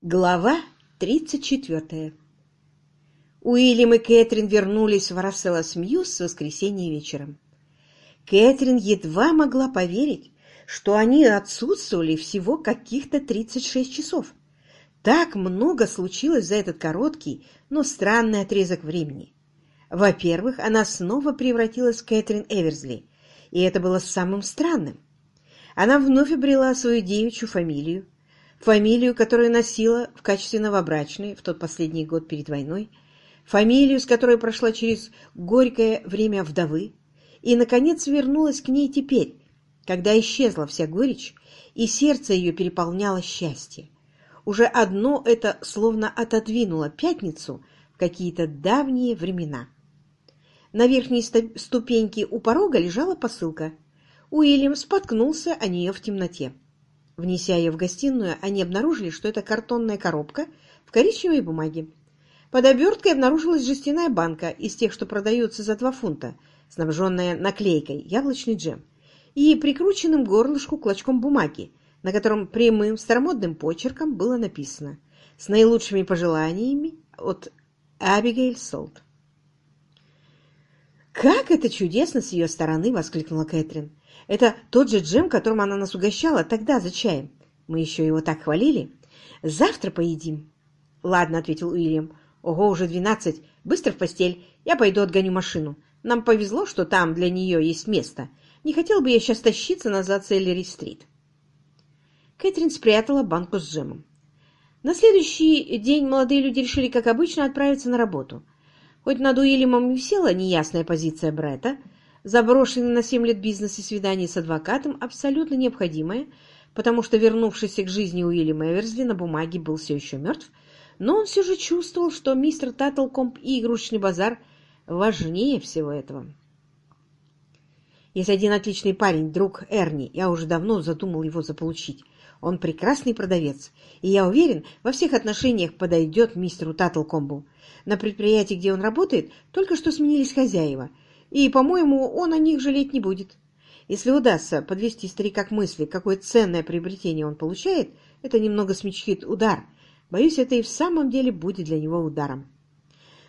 Глава 34 Уильям и Кэтрин вернулись в Расселос Мьюз с воскресенья вечером. Кэтрин едва могла поверить, что они отсутствовали всего каких-то 36 часов. Так много случилось за этот короткий, но странный отрезок времени. Во-первых, она снова превратилась в Кэтрин Эверсли, и это было самым странным. Она вновь обрела свою девичью фамилию, фамилию, которую носила в качестве новобрачной в тот последний год перед войной, фамилию, с которой прошла через горькое время вдовы, и, наконец, вернулась к ней теперь, когда исчезла вся горечь, и сердце ее переполняло счастье. Уже одно это словно отодвинуло пятницу в какие-то давние времена. На верхней ступеньке у порога лежала посылка. Уильям споткнулся о нее в темноте. Внеся ее в гостиную, они обнаружили, что это картонная коробка в коричневой бумаге. Под оберткой обнаружилась жестяная банка из тех, что продаются за два фунта, снабженная наклейкой «Яблочный джем» и прикрученным горлышку клочком бумаги, на котором прямым старомодным почерком было написано «С наилучшими пожеланиями от Абигейль Солт». «Как это чудесно с ее стороны!» — воскликнула Кэтрин. Это тот же джем, которым она нас угощала тогда за чаем. Мы еще его так хвалили. Завтра поедим. Ладно, — ответил Уильям. Ого, уже двенадцать. Быстро в постель. Я пойду отгоню машину. Нам повезло, что там для нее есть место. Не хотел бы я сейчас тащиться назад с Эллери-стрит. Кэтрин спрятала банку с джемом. На следующий день молодые люди решили, как обычно, отправиться на работу. Хоть над Уильямом висела неясная позиция Бретта, заброшенный на семь лет бизнес и свидание с адвокатом абсолютно необходимое, потому что вернувшийся к жизни Уильям Эверсли на бумаге был все еще мертв, но он все же чувствовал, что мистер Таттлкомп и игрушечный базар важнее всего этого. Есть один отличный парень, друг Эрни, я уже давно задумал его заполучить. Он прекрасный продавец, и я уверен, во всех отношениях подойдет мистеру Таттлкомбу. На предприятии, где он работает, только что сменились хозяева — и, по-моему, он о них жалеть не будет. Если удастся подвести старика к мысли, какое ценное приобретение он получает, это немного смягчит удар. Боюсь, это и в самом деле будет для него ударом.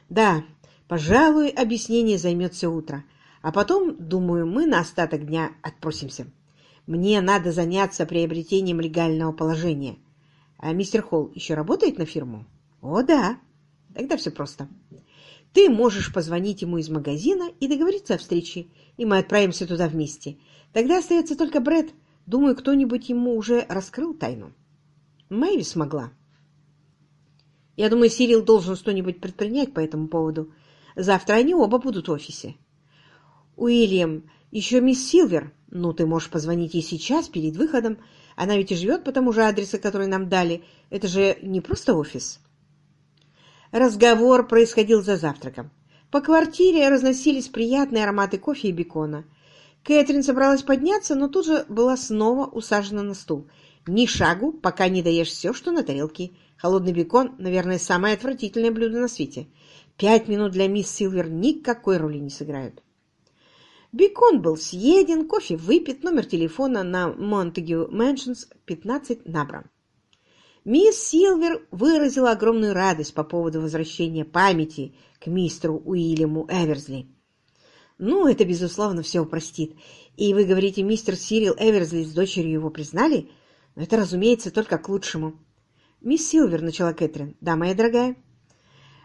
Да, пожалуй, объяснение займет все утро. А потом, думаю, мы на остаток дня отпросимся. Мне надо заняться приобретением легального положения. А мистер Холл еще работает на фирму? О, да. Тогда все просто. Ты можешь позвонить ему из магазина и договориться о встрече, и мы отправимся туда вместе. Тогда остается только Бред. Думаю, кто-нибудь ему уже раскрыл тайну. Мэйви смогла. Я думаю, Сирил должен что-нибудь предпринять по этому поводу. Завтра они оба будут в офисе. Уильям, еще мисс Силвер. Ну, ты можешь позвонить ей сейчас, перед выходом. Она ведь и живет по тому же адресу, который нам дали. Это же не просто офис. Разговор происходил за завтраком. По квартире разносились приятные ароматы кофе и бекона. Кэтрин собралась подняться, но тут же была снова усажена на стул. Ни шагу, пока не доешь все, что на тарелке. Холодный бекон, наверное, самое отвратительное блюдо на свете. Пять минут для мисс Силвер никакой роли не сыграют. Бекон был съеден, кофе выпит, номер телефона на Монтегю Мэншнс 15 набран. Мисс Силвер выразила огромную радость по поводу возвращения памяти к мистеру Уильяму Эверсли. «Ну, это, безусловно, все упростит. И вы говорите, мистер Сирил Эверсли с дочерью его признали? Но это, разумеется, только к лучшему». «Мисс Силвер», — начала Кэтрин. «Да, моя дорогая».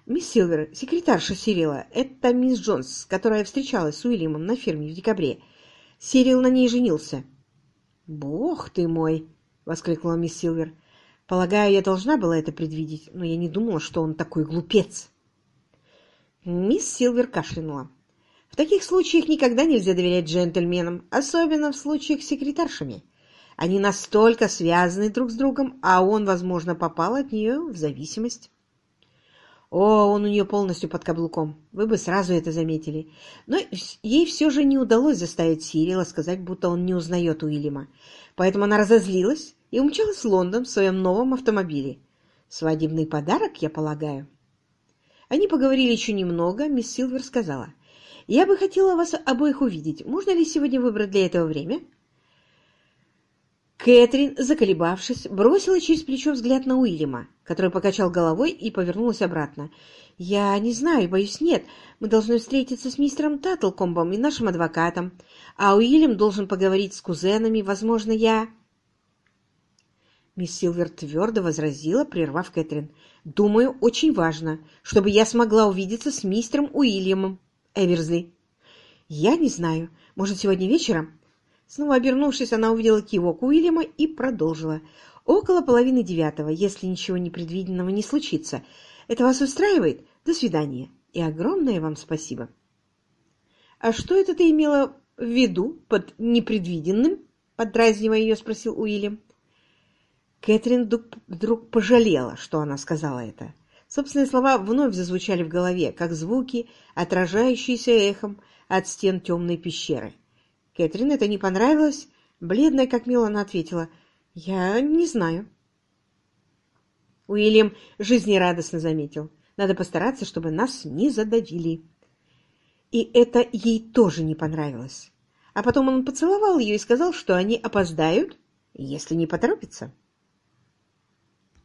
«Мисс Силвер, секретарша Сирила, это мисс Джонс, которая встречалась с Уильямом на ферме в декабре. Сирил на ней женился». «Бог ты мой!» — воскликнула мисс Силвер. Полагаю, я должна была это предвидеть, но я не думала, что он такой глупец. Мисс Силвер кашлянула. В таких случаях никогда нельзя доверять джентльменам, особенно в случаях с секретаршами. Они настолько связаны друг с другом, а он, возможно, попал от нее в зависимость. О, он у нее полностью под каблуком. Вы бы сразу это заметили. Но ей все же не удалось заставить Сирила сказать, будто он не узнает Уильяма. Поэтому она разозлилась и умчалась в Лондон в своем новом автомобиле. Свадебный подарок, я полагаю. Они поговорили еще немного, мисс Силвер сказала. «Я бы хотела вас обоих увидеть. Можно ли сегодня выбрать для этого время?» Кэтрин, заколебавшись, бросила через плечо взгляд на Уильяма, который покачал головой и повернулась обратно. «Я не знаю, боюсь, нет. Мы должны встретиться с мистером Таттлкомбом и нашим адвокатом, а Уильям должен поговорить с кузенами. Возможно, я...» Мисс Силвер твердо возразила, прервав Кэтрин. «Думаю, очень важно, чтобы я смогла увидеться с мистером Уильямом Эверсли. Я не знаю. Может, сегодня вечером?» Снова обернувшись, она увидела кивок Уильяма и продолжила. «Около половины девятого, если ничего непредвиденного не случится. Это вас устраивает? До свидания. И огромное вам спасибо». «А что это ты имела в виду под непредвиденным?» Подразнивая ее, спросил Уильям. Кэтрин вдруг пожалела, что она сказала это. Собственные слова вновь зазвучали в голове, как звуки, отражающиеся эхом от стен темной пещеры. Кэтрин это не понравилось. Бледная, как мило, она ответила. «Я не знаю». Уильям жизнерадостно заметил. «Надо постараться, чтобы нас не задавили». И это ей тоже не понравилось. А потом он поцеловал ее и сказал, что они опоздают, если не поторопятся.